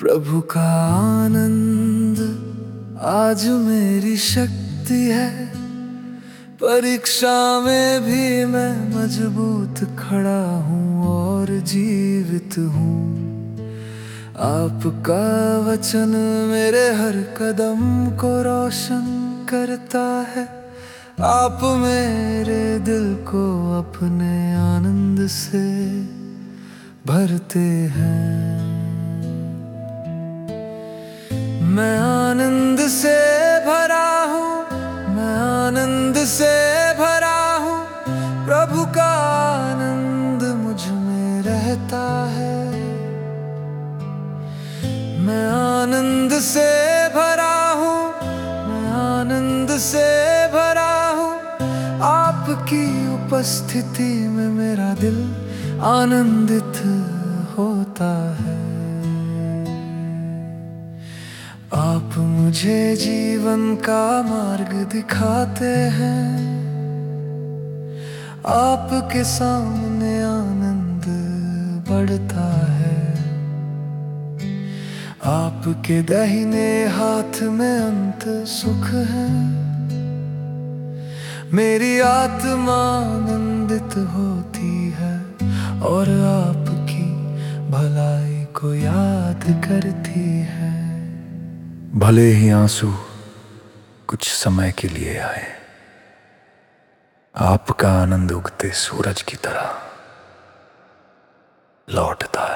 प्रभु का आनंद आज मेरी शक्ति है। परीक्षा में भी मैं मज़बूत खड़ा हूँ और जीवित हूँ। आपका वचन मेरे हर कदम को रोशन करता है। आप मेरे दिल को अपने आनंद से भरते हैं। मैं आनंद से भरा हूँ, मैं आनंद से भरा हूँ। प्रभु का आनंद मुझमें रहता है। मैं आनंद से भरा हूँ, मैं आनंद से भरा हूँ। आपकी उपस्थिति में मेरा दिल आनंदित होता है। आप मुझे जीवन का मार्ग दिखाते हैं। आपके सामने आनंद बढ़ता है। आपके दहिने हाथ में अंत सुख है। मेरी आत्मा आनंदित होती है और आपकी भलाई को याद करती है। भले ही आँसू कुछ समय के लिए आए। आपका आनंद उगते सूरज की तरह लौटता है।